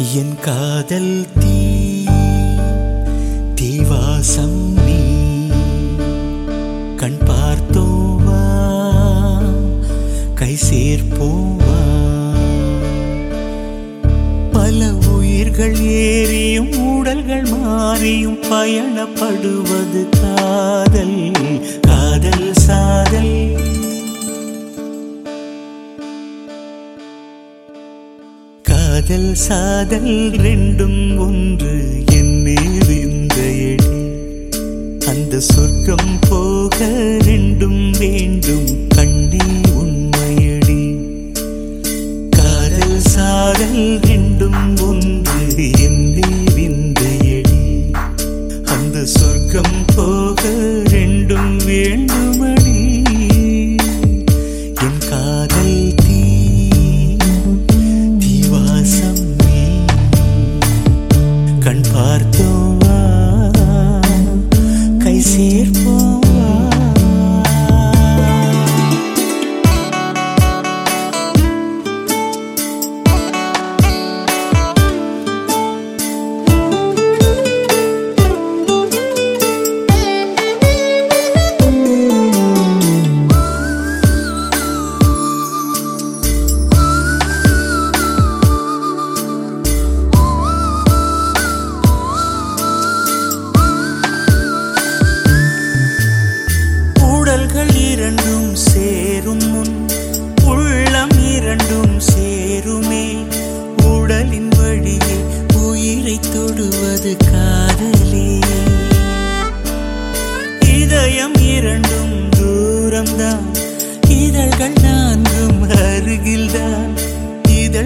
என் காதல் தீ தீவாசம் நீ. கண் பார்த்தோவா கை சேர்ப்போவா. பல உயிர்கள் ஏறியும் உடல்கள் மாறியும் பயணப்படுவது காதல். காதல் சாதல் ரெண்டும் ஒன்று என்னே விந்த எடி அந்த சொர்க்கம் போக ரெண்டும் வேண்டும் கண்ணே உண்மையடி. காதல் சாதல் ரெண்டும் ஒன்று கண் பார்த்தோவா கை சேர்ப்போம்?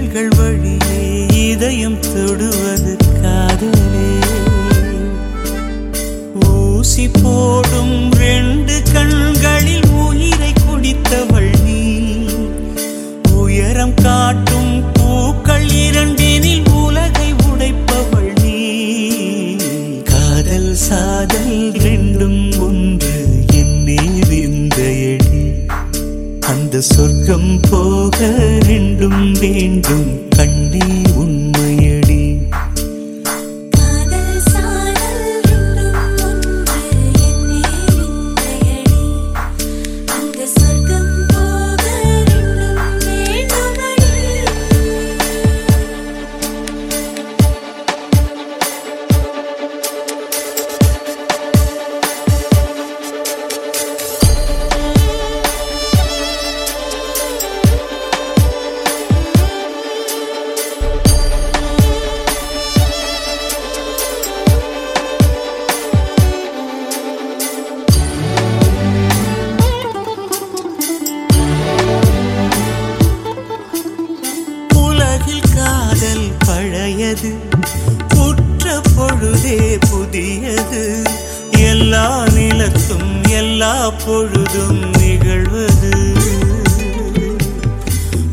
இதழ்கள் வழியே இதயம் தொடுவது காதலே. ஊசி போடும் ரெண்டு கண்களில் உயிரை குடித்தவள் நீ உயரம் காட்டும் பூக்கள் இரண்டினில் உலகை உடைப்பவள் நீ காதல் சாதல் ரெண்டும் ஒன்று என்னே இந்த எடி அந்த சொர்க்கம் போக வேண்டும் வேண்டும். பழையது புற்ற பொழுதே புதியது. எல்லா நிலத்தும் எல்லா பொழுதும் நிகழ்வது.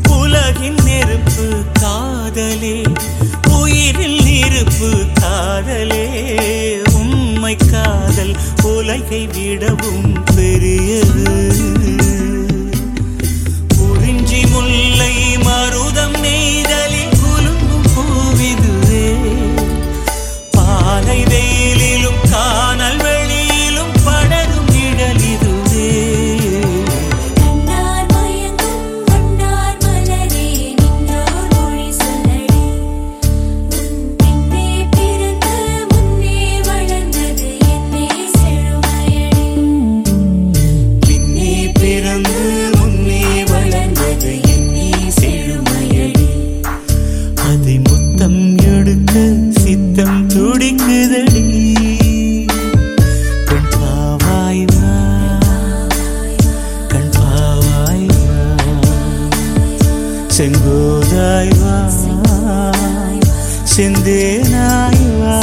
உலகின் நெருப்பு காதலே உயிரில் நெருப்பு காதலே. உண்மை காதல் உலகை விடவும் பெ చెందేనాయువా